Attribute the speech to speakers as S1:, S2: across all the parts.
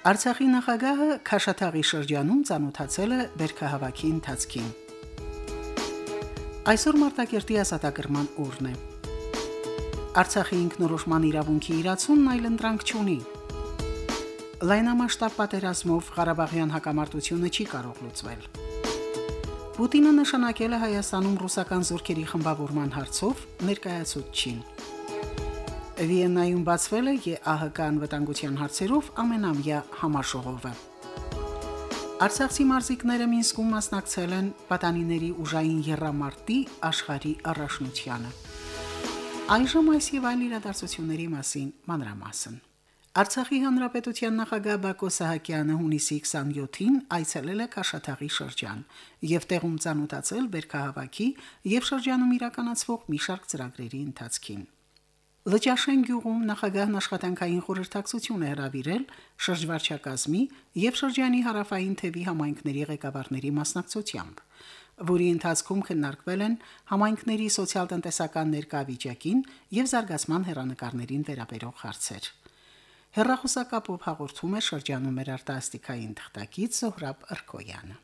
S1: Արցախի նախագահը Քաշաթաղի շրջանում ցանոթացել է Բերքահավաքի ընթացքին։ Այսօր Մարտակերտի ասատագրման օրն է։ Արցախի ինքնորոշման իրավունքի իրացումն այլ ընտրանք չունի։ Լայնամասշտաբ պատերազմով Ղարաբաղյան հակամարտությունը չի կարող լուծվել։ Պուտինը նշանակել է Հայաստանում ռուսական զորքերի խմբավորման հարցով ներկայացուցչին։ Վիեննայում բացվել է ԵԱՀԿ անվտանգության հարցերով ամենամյա համաժողովը։ Արցախցի մարզիկները Մինսկում մասնակցել են պատանիների ուժային երրամարտի աշխարհի առաջնությանը։ Այժմ այս եւ այլ իրադարձությունների մասին մանրամասն։ Արցախի հանրապետության նախագահ Բակո Սահակյանը հունիսի 27-ին այցելել է Քաշաթաղի շրջան եւ տեղում ցանոթացել Բերքահավաքի եւ շրջանում իրականացվող մի շարք ծրագրերի ընթացքին։ Լճաշեն գյուղում նախագահն աշխատանքային խորհրդակցություն է հրավիրել շրջվարչակազմի եւ շրջանի հարավային թևի համայնքների ղեկավարների մասնակցությամբ, որի ընթացքում քննարկվել են համայնքների սոցիալ-տնտեսական ներկայավիճակին եւ զարգացման հերանեկարներին վերաբերող հարցեր։ Հերրախոսակապով հաղորդում է շրջանում մեր արտասթիկային թղթակից Զոհրաբ Ըրքոյանը։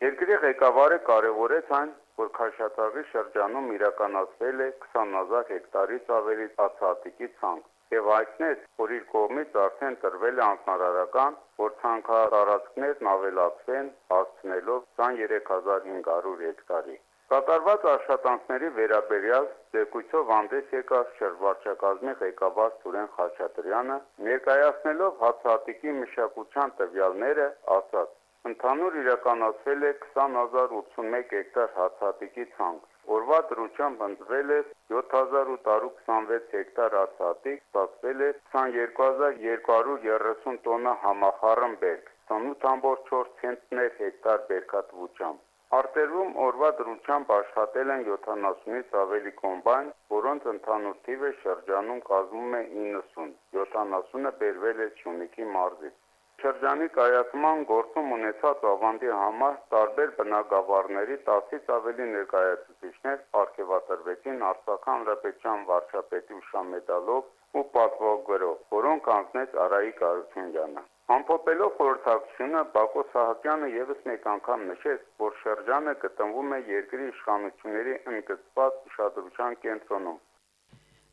S2: Երկրի ղեկավարը կարևորեց այն, որ Քաշաթաղի շրջանում իրականացվել է 20000 հեկտարից ավելի հացահատիկի ցանք եւ հայտնեց, որ իր կողմից արդեն տրվել է անհնարարական, որ ցանքատարածքներն ավելացվեն, հասցնելով 23500 հեկտարի։ Կատարված աշխատանքների վերաբերյալ զեկույցով հանդես եկավ շրջվարչակազմի ղեկավար Սուրեն Խաչատրյանը, ներկայացնելով հացահատիկի մշակության տվյալները, ասաց. Ընդհանուր իրականացվել է 20081 հեկտար հացահատիկի ցանք։ Օրվա դրությամբ ընտրվել է 7826 հեկտար հացահատիկ, ստացվել է 22230 տոննա համախառն բերք, 28.4 ցենտներ հեկտար բերքատվությամբ։ Արտերվում օրվա դրությամբ աշխատել են 70-ից ավելի կոմբայն, որոնց ընդհանուր թիվը շրջանում կազմում է 90։ 70-ը բերվել է Շունիկի մարզից։ Շրջանի կայացման գործում ունեցած ավանդի համար տարբեր բնակավարների 10-ից ավելի ներկայացուցիչներ ապարգևատրվեցին Արցախ հանրապետության վարչապետի ուշամեդալով ու պատվոգրով, որոնք անցնեց Արայիկ Արությունյանը։ Ամփոփելով խորհրդակցությունը Բակո Սահակյանը եւս մեկ անգամ նշեց, որ շրջանը գտնվում է երկրի իշխանությունների ընդգծված ուշադրության կենտրոնում։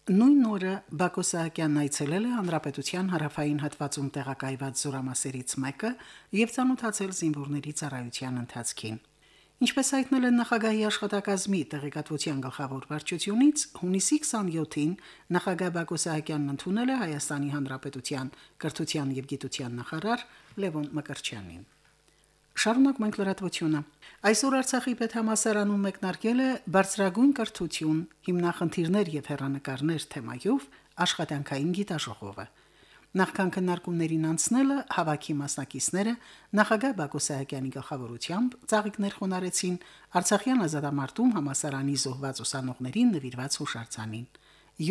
S1: Նույն օրը Բակո Սահակյանն այցելել է Հանրապետության հարավային հատվածում տեղակայված զորամասերից մեկը եւ ցանոթացել զինվորների ծառայության ընթացքին։ Ինչպես հայտնել են նախագահի աշխատակազմի տեղեկատվության գլխավոր վարչությունից, հունիսի 27-ին նախագահ Բակո Սահակյանն ընդունել է Հայաստանի Հանրապետության կրթության եւ գիտության նախարար Լևոն Մկրտչյանին։ Շարունակ մենք լրատվությունը։ Այսօր Արցախի պետհամասարանում մեկնարկել է բարձրագույն կրթություն, հիմնախնդիրներ եւ հերանեկարներ թեմայով աշխատանքային գիտաժողովը։ Նախքան քննարկումներին անցնելը հավաքի մասնակիցները նախագահ Բակո Սահակյանի գլխավորությամբ ծաղիկներ խոնարեցին Արցախյան ազատամարտում համասարանի զոհված ուսանողներին նվիրված հուշարձանին։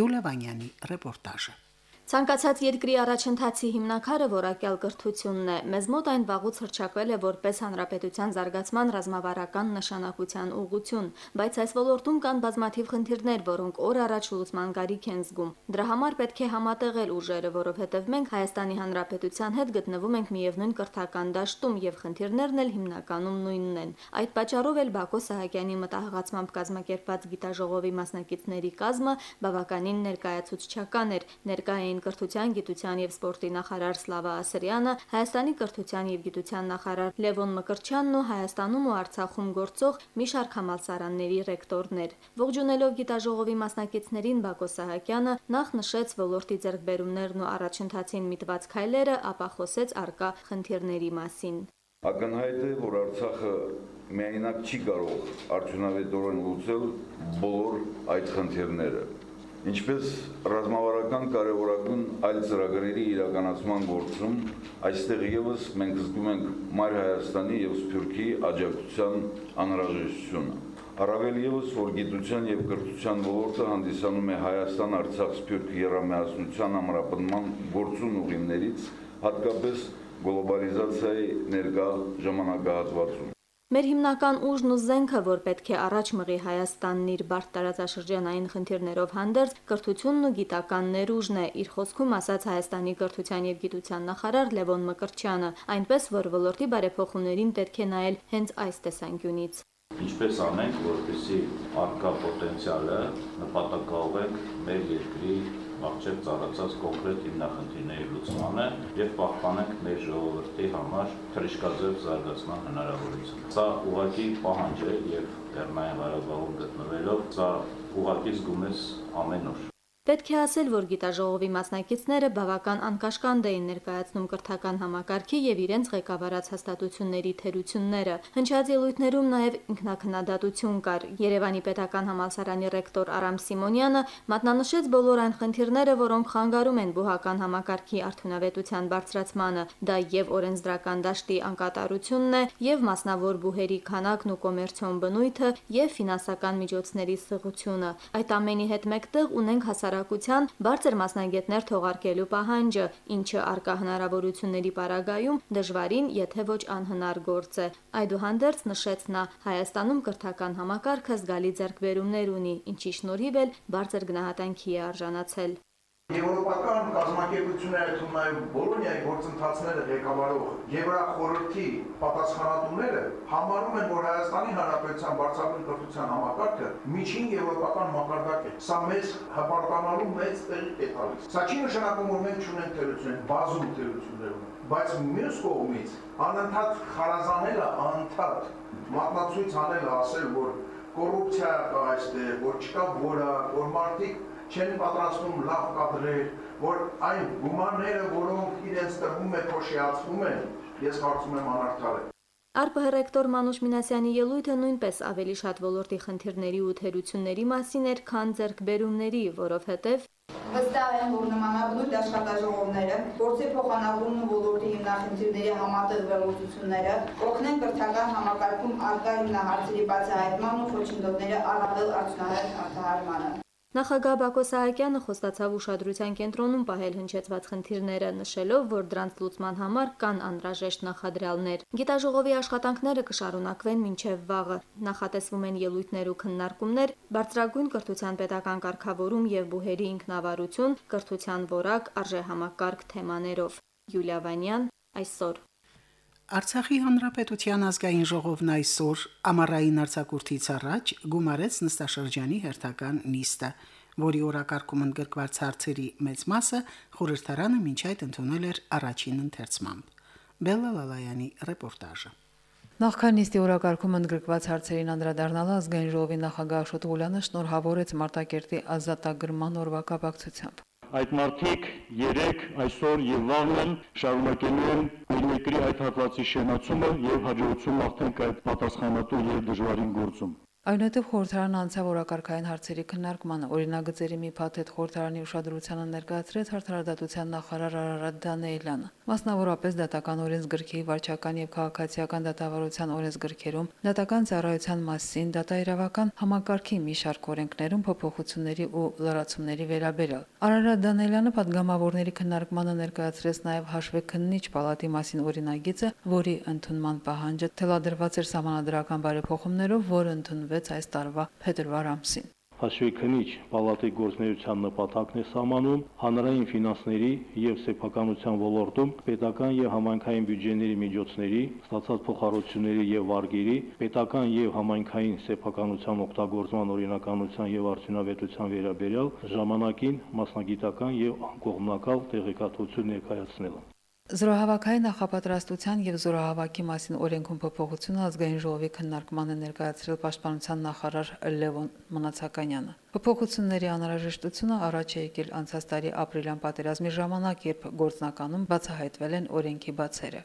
S1: Յուլիա Վանյանի ռեպորտաժը։
S3: Ցանկացած երկրի առաջընթացի հիմնակարը որակյալ կրթությունն է։ Մեզ մոտ այն վաղուց հրճակվել է որպես հանրապետության զարգացման ռազմավարական նշանակության ուղղություն, բայց այս ոլորտում կան բազմաթիվ խնդիրներ, որոնք օր առաջ լուծման գարիք են զգում։ Դրա համար պետք է համատեղել ուժերը, որովհետև մենք Հայաստանի հանրապետության հետ գտնվում ենք միևնույն կրթական դաշտում եւ խնդիրներն էլ հիմնականում նույնն են։ Այդ պատճառով էլ Բակո Սահակյանի մտահղացմամբ կազմակերպված գիտաժողովի մասնակիցների կազմը բավականին ներկայացուցչական էր։ Ներկայ էին կրթության, գիտության եւ սպորտի նախարար Սլավա Ասրյանը, Հայաստանի կրթության եւ գիտության նախարար Լևոն Մկրտչյանն ու Հայաստանում ու Արցախում գործող մի շարք համալսարանների ռեկտորներ։ Ողջունելով գիտաժողովի մասնակիցներին Բակո Սահակյանը նախ նշեց ոլորտի ձեռքբերումներն ու առաջընթացին միտված քայլերը, ապա խոսեց արկա խնդիրների մասին։
S4: Ակնհայտ է, որ Արցախը միայնակ չի կարող արդյունավետորեն լուծել բոլոր այդ խնդիրները ինչպես ռազմավարական կարևորական այլ ծրագրերի իրականացման գործում այստեղ եւս մենք զգում ենք Մայր Հայաստանի եւ Սփյուռքի աջակցության անհրաժեշտությունը։ Առավել եւս, որ գիտության եւ կրթության ոլորտը հանդիսանում է Հայաստան-Արցախ-Սփյուռք երամիասնության ամրապնման գործուն ուղիներից, հատկապես գլոբալիզացիայի ներկա ժամանակահատվածում։
S3: Մեր հիմնական ուժն ու զենքը, որ պետք է առաջ մղի Հայաստանն իր բարդ տարածաշրջանային խնդիրներով հանդերձ, կրթությունն ու գիտական ներուժն է, իր խոսքում ասաց Հայաստանի կրթության եւ գիտության նախարար Լևոն Մկրտչյանը, այնպես որ ոլորտի բարեփոխումներին պետք է նայել հենց այս տեսանկյունից։
S5: Ինչպես անենք, որպեսզի արկա պոտենցիալը նպատակաուղենք մեր երկրի մաղջեր ծառացած կոնկրետ հիմնախնդիրների լուծմանը եւ պահպանենք մեր ժողովրդի համար թրիշկաձև զարգացման հնարավորությունը։ Սա ուղղակի պահանջ է եւ Լեռնային Ղարաբաղում գտնվելով սա ուղղակի զգում ես ամեն օր։
S3: Պետք է ասել, որ գիտաժողովի մասնակիցները բավական անկաշկանդ էին ներկայացնում կրթական համակարգի եւ իրենց ղեկավարած հաստատությունների թերությունները։ Հնչած ելույթներում նաեւ ինքնակնադատություն կար։ Երևանի Պետական համալսարանի ռեկտոր Արամ Սիմոնյանը մատնանշեց բոլոր այն խնդիրները, որոնք խանգարում են բուհական համակարգի արդյունավետության բարձրացմանը։ Դա եւ օրենսդրական դաշտի անկատարությունն է, եւ մասնավոր բուհերի քանակն ու կոմերցիոն բնույթը, եւ ֆինանսական միջոցների սղությունը։ Այդ ամենի հետ մեկտեղ ունենք հասարակ հասարակության բարձր մասնագետներ թողարկելու պահանջը, ինչը արկա հնարավորությունների պարագայում դժվարին, եթե ոչ անհնար գործ է։ Այդուհանդերձ նշեց նա, Հայաստանում կրթական համակարգը զգալի ձեռքբերումներ ունի, ինչի շնորհիվ էլ բարձր գնահատանքի է արժանացել։
S6: Եվրոպական կազմակերպությունները նաև Բոլոնիայի գործընթացները ղեկավարող Եվրախորհրդի պատասխանատուները համարում են, որ Հայաստանի Հանրապետության բարձրագույն կրթության համակարգը միջին եվրոպական մակարդակ է։ Սա մեզ հպարտանալու մեծ տեղի է տալիս։ Սա չի նշանակում, որ մենք չունենք թերություն, բազում թերություններ ունենք, բայց մյուս կողմից անընդհատ խարազանելը, անընդհատ մատնացույց անելը, ասել, որ կոռուպցիա կա այստեղ, որ չկա որակ, որ մարդիկ չեն պատրաստվում լավ կադրեր, որ այն գումարները, որոնք իրենց տրվում է փոշիացվում են, ես կարծում եմ անարդար է։
S3: ԱՌՊՀ ռեկտոր Մանուշ Մինասյանի ելույթը նույնպես ավելի շատ ոլորտի խնդիրների ու թերությունների մասին էր, քան ձեռքբերումների, որովհետև
S7: Վստահ եմ, որ նմանաբնույթ աշխատաժողովները, գործի փոխանակումն ու ոլորտի հիմնախնդիրների համատեղ վերլուծությունները օգնեն կրթական համակարգում արկա հիմնահարցերի բացահայտման ու խոչընդոտները առավել արդյունավետ արտահայտմանը։
S3: Նախագահ Բակո Սահակյանը խոստացավ ուշադրության կենտրոնում պահել հնչեցված խնդիրները, նշելով, որ դրանց լուծման համար կան անհրաժեշտ նախադրյալներ։ Գիտաժողովի աշխատանքները կշարունակվեն մինչև վաղը։ Նախատեսվում են ելույթներ ու քննարկումներ բարձրագույն կրթության պետական կարգավորում եւ բուհերի ինքնավարություն, կրթության որակ, արժեհամակարգ թեմաներով։ Յուլիա Վանյան այսօր
S1: Արցախի հանրապետության ազգային ժողովն այսօր ամառային արձակուրդից առաջ գումարեց նստաշրջանի հերթական նիստը, որի օրակարգում ընդգրկված հարցերի մեծ մասը խորհրդարանը մինչ այդ ընդունել էր առաջին ընթերցմամբ։ Բելլա Լալայանի ռեպորտաժը։
S8: Նախքան նիստի օրակարգում ընդգրկված հարցերին անդրադառնալը ազգային ժողովի նախագահ Աշոտ Ղուլյանը շնորհավորեց Մարտակերտի ազատագրման օրվա կապակցությամբ։
S9: Այդ մարդիկ 3 այսօր եւ վաղն շարունակելու են երկրի այդ հատվածի շենացումը եւ հաջողություն մաղթենք այդ պատասխանատու եւ դժվարին գործում։
S8: Այնուհետև խորհրդարանը անցավ օրակարգային հարցերի քննարկմանը։ Օրինագծերի մի փաթեթ խորհրդարանի ուշադրությանը ներկայացրեց հարթարադատության նախարար Արարատ Դանեիլյանը։ Մասնավորապես դատական օրենսգրքի, վարչական եւ քաղաքացիական դատավարության օրենսգրքերում, դատական ծառայության մասին, դատաիրավական համակարգի մի շարք օրենքներում փոփոխությունների ու լրացումների վերաբերյալ։ Արարատ Դանեիլյանը падգամավորների քննարկմանը ներկայացրեց նաեւ հաշվեկնիչ պալատի մասին օրինագիծը, որի ընդունման պահանջը թելադրված էր համանդրական բարեփոխումներով, որը ընդունվեց ստորագրվեց այս տարվա փետրվար ամսին։
S9: Հաշվեկնիչ պալատի գործնեության նպատակն է սահմանում հանրային ֆինանսների եւ սեփականության ոլորտում պետական եւ համայնքային բյուջեների միջոցների ստացած փոխառությունների եւ վարկերի պետական եւ համայնքային սեփականության օգտագործման օրինականության եւ արդյունավետության վերաբերյալ ժամանակին մասնագիտական եւ անկողմնակալ տեղեկատվություն ներկայացնելը
S8: Զորահավաքային նախապատրաստության եւ զորահավաքի մասին օրենքում փոփոխությունը ազգային ժողովի քննարկմանը ներկայացրել պաշտպանության նախարար Լևոն Մնացականյանը։ Փոփոխությունների անհրաժեշտությունը առաջ է եկել անցած տարի ապրիլյան պատերազմի ժամանակ, երբ գործնականում բացահայտվել են օրենքի բացերը։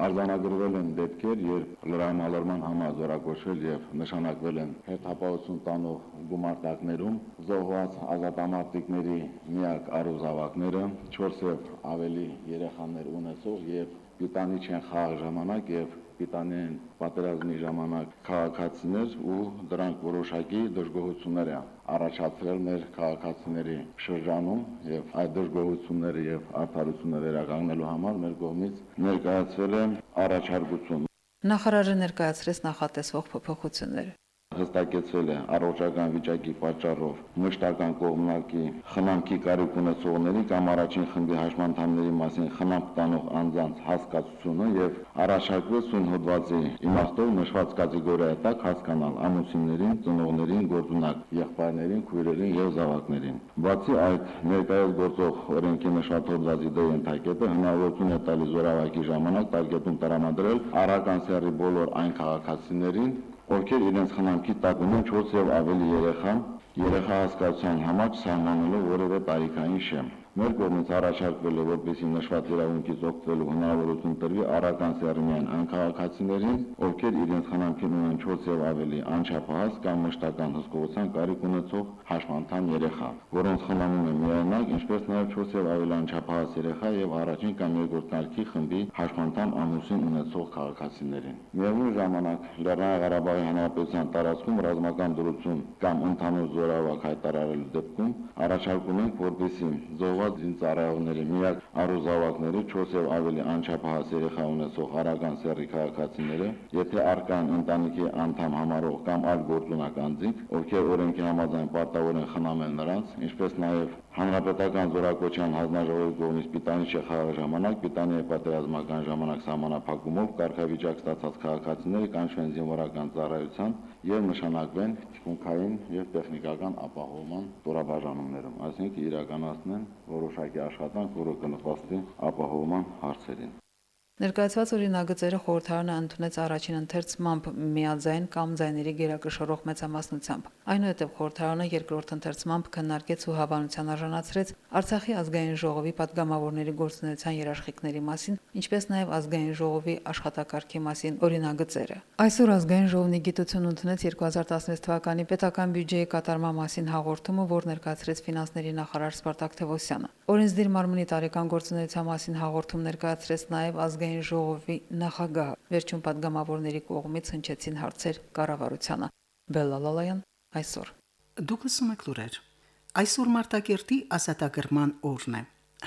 S10: Արձանագրվել են դեպքեր, երբ լրայնալրման համար զորակոչվել եւ նշանակվել են հետապահություն տանող գումարտակներում զոհված ազատամարտիկների միակ առուզավակները 4 եւ ավելի երեխաներ ունեցող եւ պիտանի չեն խաղ ժամանակ եւ պիտանեն պատերազմի ժամանակ քաղաքացիներ ու դրանք որոշակի դժգոհություններ է առաջացրել մեր քաղաքացիների շրջանում եւ այդ դժգոհությունները եւ արդարությունները վերականգնելու համար մեր կողմից ներկայացվել է առաջարկություն
S8: Նախարարը ներկայացրեց նախատեսվող փոփոխությունները
S10: հստակեցվել է առողջական վիճակի պատճառով մշտական կողմնակի խնամքի կարիք ունեցողների կամ առաջին խմբի հաշմանդամների մասին խնամք տանող անձանց հասկացությունը եւ առաջարկվել սույն հոդվածի իմաստով նշված կատեգորիայի տակ հասկանալ ամուսիններին, ծնողներին, գործունակ եղբայրներին, քույրերին եւ զավակներին։ Բացի այդ, ներկայիս գործող օրենքի նշված հոդվածի դե ենթակետը հնարավորություն է տալիս զորավարքի ժամանակ տարգետում տրամադրել առական սերի բոլոր այն քաղաքացիներին, ովքեր իրենց խնամքի տակ ունեն 4 եւ ավելի երեխա, երեխա հասկացության համար սահմանելով որևէ տարիքային շեմ։ Մեր կողմից առաջարկվել է, որպեսզի նշված իրավունքից օգտվելու հնարավորություն տրվի առական սերմյան անքաղաքացիներին, ովքեր իրենց խնամքին ունեն 4 եւ ավելի անչափահաս կամ մշտական հսկողության կարիք ունեցող հաշմանդամ երեխա, որոնց խնամում է միայնակ, ինչպես նաեւ 4 եւ ավելի անչափահաս երեխա եւ առաջին կամ երկրորդ կարգի խմբի հաշմանդամ ամուսին ունեցող քաղաքացիներին։ Միևնույն ժամանակ Լեռնային Ղարաբաղի Հանրապետության տարածքում ռազմական դրություն կամ ընդհանուր զորավարք հայտարարելու դեպքում առաջարկում ենք, որպեսզի զոհ զոհված զինծառայողների միակ առուզավակների 4 եւ ավելի անչափահաս երեխա ունեցող արական սեռի քաղաքացիները, եթե արկան ընտանիքի անդամ համարող կամ այլ գործունակ անձիկ, ովքեր օրենքի համաձայն պարտավոր են խնամել նրանց, ինչպես նաեւ Հանրապետական զորակոչյան հանձնաժողովի կողմից Պիտանի Չեխաղի ժամանակ Պիտանի պատերազմական ժամանակ սահմանափակումով կարգավիճակ ստացած քաղաքացիները կանչվեն զինվորական ծառայության եւ նշանակվեն թիկունքային եւ տեխնիկական ապահովման ստորաբաժանումներում, այսինքն իրականացնեն որոշակի աշխատանք, որը կնպաստի ապահովման հարցերին։
S8: Ներկայացված օրինագծերը խորհրդարանը ընդունեց առաջին ընթերցմամբ միաձայն կամ ձայների գերակշռող մեծամասնությամբ։ Այնուհետև խորհրդարանը երկրորդ ընթերցմամբ քննարկեց ու հավանության արժանացրեց Արցախի ազգային ժողովի падգամավորների գործունեության երաշխիքների մասին, ինչպես նաև ազգային ժողովի աշխատակարգի մասին օրինագծերը։ Այսօր ազգային ժողովի գիտություն ընդունեց 2016 թվականի պետական բյուջեի կատարման մասին հաղորդումը, որ ներկայացրեց ֆինանսների նախարար Սպարտակ Թևոսյանը։ Օրենսդիր մարմնի տարեկան գործունեության մասին հաղորդում ներկայացրեց նաև ազգային ժողովի նախագահ։ Վերջում падգամավորների կողմից հնչեցին հարցեր կառավարությանը։ Բելլալալայան այսօր։
S1: Դուք լսում եք լուրեր այսօր մարտակերտի ասատագրման օրն է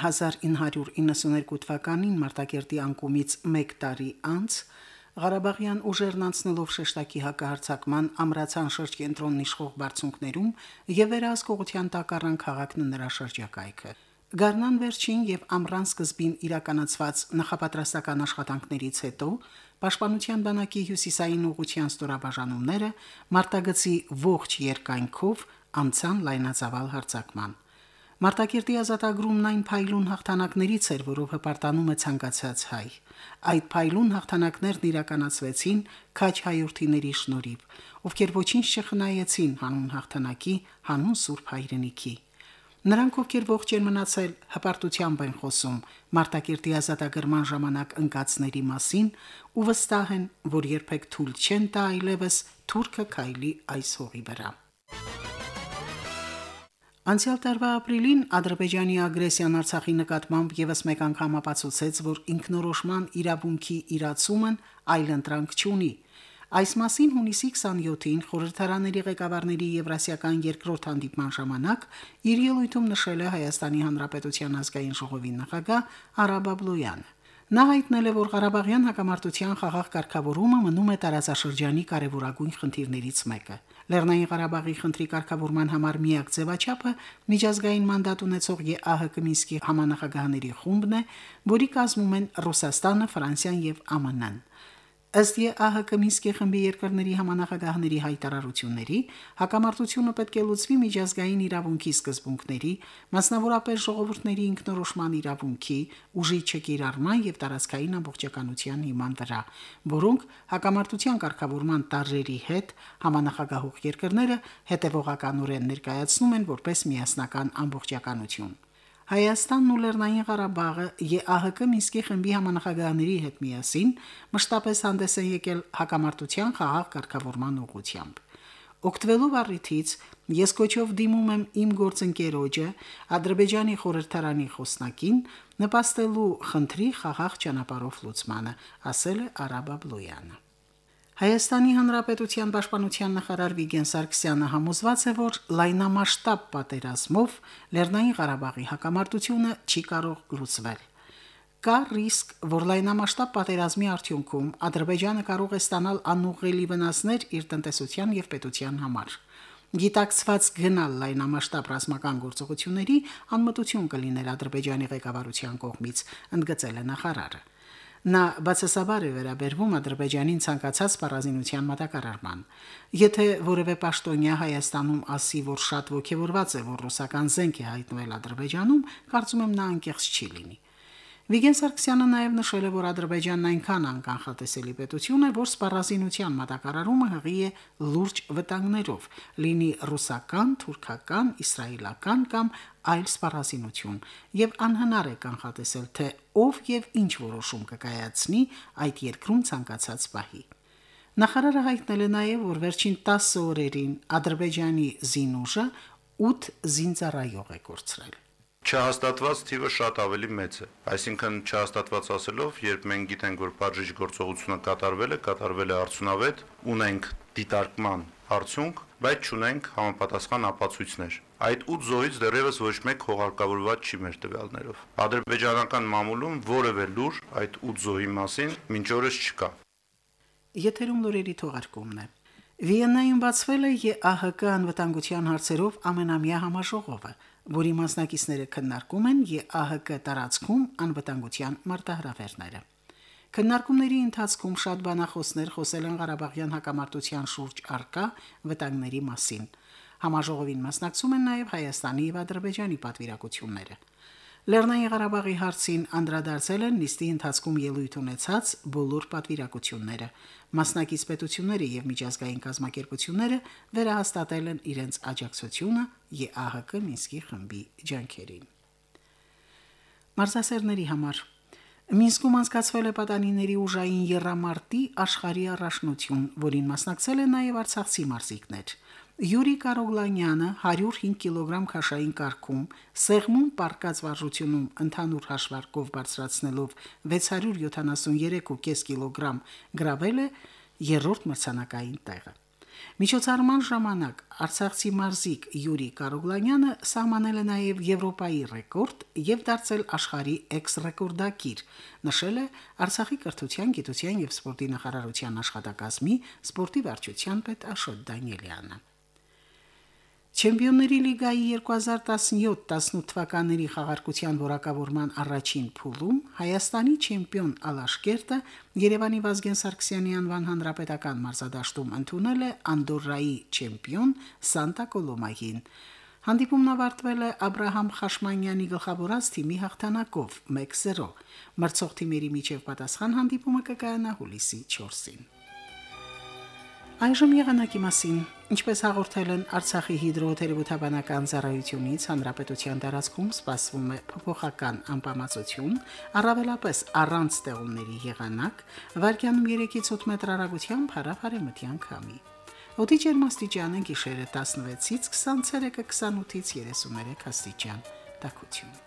S1: 1992 թվականին մարտակերտի անկումից 1 տարի անց Ղարաբաղյան ուժերն անցնելով շեշտակի հակահարցակման ամրացան շրջկենտրոնն իշխող բարձունքներում եւ վերահսկողության տակ առան քաղաքն նրա շրջակայքը։ Գառնան վերջին եւ ամռան սկզբին իրականացված նախապատրաստական աշխատանքներից հետո Պաշտպանության բանակի հյուսիսային ուղղության ստորաբաժանումները մարտագծի ողջ երկայնքով անցան լայնածավալ հարձակման։ Մարտակերտի ազատագրումն այն փայլուն հաղթանակներից էր, որով հպարտանում է ցանկացած հայ։ Այդ փայլուն հաղթանակներն իրականացվեցին քաչ հայրենիների շնորհիվ, ովքեր ոչինչ չխնայեցին հանուն հաղթանակի, հանուն Սուրբ հայրենիքի։ Նրանք, ովքեր ողջ են մնացել, հպարտությամբ են խոսում Մարտակերտի ազատագրման ժամանակ ընկածների մասին ու վստահ են, որ երբեք թույլ չեն տա այլևս թուրքը քայլի այս հողի վրա։ Անցյալ տարվա ապրիլին Ադրբեջանի ագրեսիան Արցախի նկատմամբ եւս մեկ անգամ ապացուցեց, որ ինքնորոշման իրավունքի իրացումն այլընտրանք չունի Այս մասին հունիսի 27-ին խորհրդարաների ղեկավարների Եվրասիական երկրորդ հանդիպման ժամանակ իր ելույթում նշել է Հայաստանի Հանրապետության ազգային ժողովի նախագահ Արաբ Աբլոյանը։ Նա հայտնել է, որ Ղարաբաղյան հակամարտության խաղաղ կարգավորումը մնում է տարածաշրջանի կարևորագույն խնդիրներից մեկը։ Լեռնային Ղարաբաղի խնդրի կարգավորման համար միակ ձևաչափը միջազգային մանդատ ունեցող ԵԱՀԿ Մինսկի համանախագահաների խումբն է, որի կազմում են Ռուսաստանը, Ֆրանսիան եւ ԱՄՆ-ն։ Ըստ ԵԱՀԿ Մինսկի խմբի երկրների համանախագահների հայտարարությունների, հակամարտությունը պետք է լուծվի միջազգային իրավունքի սկզբունքների, մասնավորապես ժողովուրդների ինքնորոշման իրավունքի, ուժի չկիրառման եւ տարածքային ամբողջականության հիման վրա, որոնք հակամարտության կարգավորման տարրերի հետ համանախագահող երկրները հետևողականորեն ներկայացնում են որպես միասնական ամբողջականություն։ Հայաստանն ու Լեռնային Ղարաբաղը ԵԱՀԿ Մինսկի խմբի համանախագահաների հետ միասին մշտապես հանդես են եկել հակամարտության խաղաղ կարգավորման ուղղությամբ։ Օգտվելով առիթից ես կոչով դիմում եմ իմ գործընկերոջը Ադրբեջանի խորհրդարանի խոսնակին նպաստելու խնդրի խաղաղ ճանապարհով լուծմանը, ասել է Արաբ Աբլոյանը։ Հայաստանի Հանրապետության Պաշտպանության նախարար Վիգեն Սարգսյանը համոզված է, որ լայնամասշտաբ պատերազմով Լեռնային Ղարաբաղի հակամարտությունը չի կարող լուծվել։ Կա ռիսկ, որ լայնամասշտաբ պատերազմի արդյունքում Ադրբեջանը կարող է ստանալ անուղղելի վնասներ իր տնտեսության եւ պետության համար։ Գիտակցված գնալ լայնամասշտաբ ռազմական գործողությունների անմտություն կլիներ Ադրբեջանի ղեկավարության կողմից, ընդգծել է նախարարը։ Նա բացասաբար է վերաբերվում Ադրբեջանին ցանկացած պարազինության մատակարարման։ Եթե որևէ պաշտոնյա Հայաստանում ասի, որ շատ ողջավորված է, որ ռուսական զենք է հայտնվել Ադրբեջանում, կարծում եմ նա անկեղծ չի լինի։ Վիգեն Սարգսյանը նաև նշել է, որ Ադրբեջանն այնքան անկանխատեսելի պետություն է, որ սպառազինության մատակարարումը հղի է լուրջ վտանգներով, լինի ռուսական, թուրքական, իսրայելական կամ այլ սպառազինություն, եւ անհնար է կանխատեսել, թե ով եւ ինչ որոշում կկայացնի այդ երկրում ցանկացած պահի։ Նախարարը հայտնել է նաև, որ վերջին 10 օրերին Ադրբեջանի զինուժը 8 զինծառայող է կորցրել։
S11: Չհաստատված թիվը շատ ավելի մեծ է։ Այսինքն չհաստատված ասելով, երբ մենք գիտենք, որ բաժիջ գործողությունը կատարվել է, կատարվել է արդյունավետ, ունենք դիտարկման արդյունք, բայց չունենք համապատասխան ապացույցներ։ Այդ 8 զոհից դեռևս ոչ մեկ հողարկավորված չի մեր տվյալներով։ Ադրբեջանական մամուլում որևէ լուր այդ 8 զոհի մասին մինչ օրս չկա։
S1: Եթերում լուրերի թողարկումն է։ Վիեննայում բացվել է ԵԱՀԿ անվտանգության հարցերով ամենամյա համաժողովը որի մասնակիցները քննարկում են ԵԱՀԿ տարածքում անվտանգության մարտահրավերները։ Քննարկումների ընթացքում շատ բանախոսներ խոսել են Ղարաբաղյան հակամարտության շուրջ արկա վտանգների մասին։ Համաժողովին մասնակցում են նաև Հայաստանի եւ Ադրբեջանի պատվիրակությունները։ Լեռնային Ղարաբաղի հարցին անդրադարձել են նիստի ընթացքում ելույթ ունեցած բոլոր պատվիրակությունները։ Մասնակից պետությունները եւ միջազգային կազմակերպությունները վերահաստատել են իրենց աջակցությունը ԵԱՀԿ Մինսկի խմբի ջանքերին։ Մարզասերների համար. Մինսկում անցկացվել է պատանիների ուժային երամարտի աշխարհի առաջնություն, որին մասնակցել են նաև Արցախցի մարզիկներ։ Յուրի Կարոգլանյանը 105 կիլոգրամ քաշային կարգում սեղմում պարկած վարժությունում ընդհանուր հաշվարկով բարձրացնելով 673.5 կիլոգրամ գրավել է երրորդ մրցանակային տեղը։ Միջոցառման ժամանակ Արցախցի մարզիկ Յուրի Կարոգլանյանը սահմանել է նաև Եվրոպայի ռեկորդ եւ դարձել աշխարհի էքս-ռեկորդակիր, նշել է Արցախի կրթության, գիտության եւ սպորտի նախարարության աշխատակազմի սպորտի վարչության պետ Աշոտ Դանիելյանը։ Չեմպիոնների լիգայի 2017-18 թվականների խաղարկության որակավորման առաջին փուլում Հայաստանի չեմպիոն Ալաշկերտը Երևանի Վազգեն Սարգսյանի անվան հանրապետական մարզադաշտում ընդունել է Անդորրայի չեմպիոն Սանտա Կոլոմային։ Հանդիպումն ավարտվել է Աբ รา համ Խաշմանյանի գլխավորած թիմի հաղթանակով 1-0։ Մրցող թիմերի միջև պատասխան հանդիպումը կկայանա հուլիսի 4-ին։ Այժմ եղանակի մասին. Ինչպես հաղորդել են Արցախի հիդրոթերապևտաբանական ծառայությունից, հանրապետության տարածքում սպասվում է փոփոխական անբավարարություն, առավելապես առանց տեղումների եղանակ, վարկյանում 3-ից 8 մետր հեռագությամբ հարավարեմտյան քամի։ Օդի ջերմաստիճանը գիշերը 16-ից 20 ցելսիուսը 28-ից 33 աստիճան։ Տակություն։